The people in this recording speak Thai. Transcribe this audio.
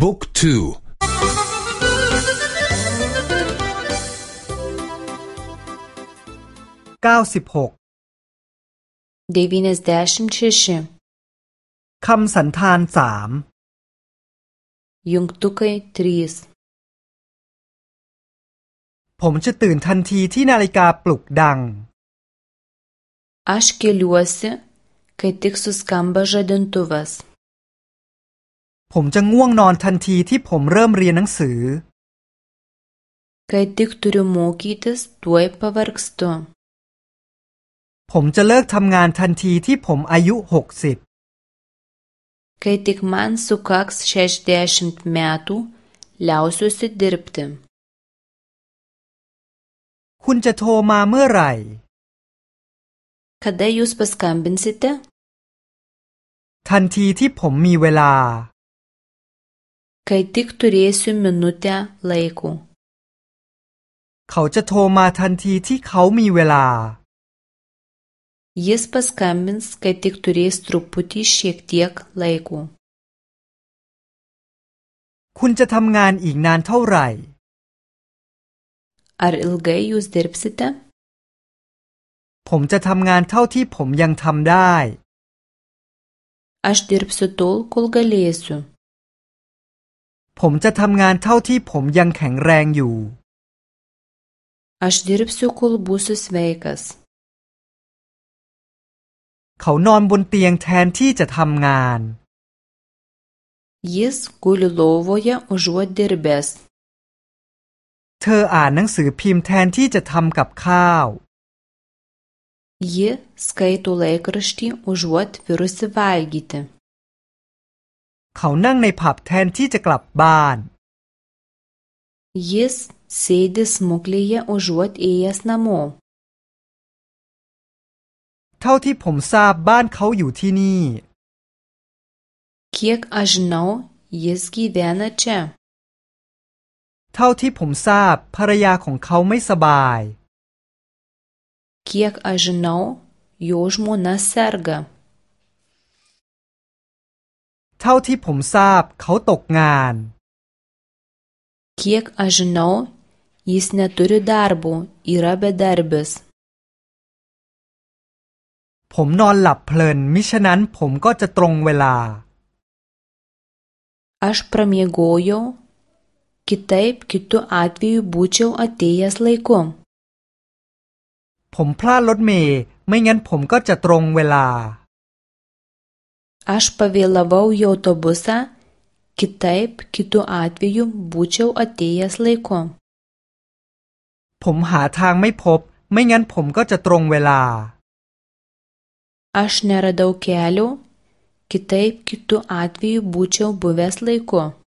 บุ๊กทูเก้าสิบหกเดวินสเดชมคำสันธานสามยุงตุกยทรีสผมจะตื่นทันทีที่นาฬิกาปลุกดังอชเกลัวเซ i kai tik suskamba žadintuvas. ง่วงนอนทันทีที่ผมเริ่มเรียนหนังสือ Kai tik turiu mokytis, tuoj pavargstu. ผมจะเลิกทำงานทันทีที่ผมอายุหกสิบ Kai tik man sukaks 60 metų, liausiuosi dirbti. คุณจะโทรมาเมื่อไหร่ Kada jūs paskambinsite? ทันทีที่ผมมีเวลา kai tik turėsiu minutę laiko เขาจะโทรมาทันทีที่เขามีเวลา Jis paskambins, kai tik turės truputį šiek tiek laiko. คุณจะทำงานอีกนานเท่าไหร่ Ar ilgai jūs dirbsite? ผมจะทำงานเท่าที่ผมยังทำได้ Aš dirbsiu tol, kol galėsiu. ผมจะทำงานเท่าที่ผมยังแข็งแรงอยู่ Aš dirbsiu, kol būsiu sveikas. เขานอนบนเตียงแทนที่จะทำงาน Jis guli lovoje užuot dirbęs. เธออ่านหนังสือพิมพ์แทนที่จะทำกับข้าว Ji skaito laikraštį užuot virusi valgyti. เขานั่งในผับแทนที่จะกลับบ้าน Jis sėdi smuklėje užuot ėjęs namo. เท่าที่ผมทราบบ้านเขาอยู่ที่นี่ Kiek aš žinau, jis gyvena čia. เท่าที่ผมทราบภรรยาของเขาไม่สบาย Kiek aš žinau, jo žmona serga. เท่าที่ผมทราบเขาตกงาน Kiek aš žinau, jis neturi darbo, yra bedarbis. ผมนอนหลับเพลินมิฉะนั้นผมก็จะตรงเวลา Aš pramiegojau, kitaip kitu atveju būčiau atėjęs laiku. ผมพลาดรถเมย์ไม่งั้นผมก็จะตรงเวลา Aš pavėlavau į autobusą, kitaip kitų atveju būčiau atėjęs laiku. ผมหาทางไม่พบไม่งั้นผมก็จะตรงเวลา Aš neradau kelių, kitaip kitų atveju būčiau buvęs laiku.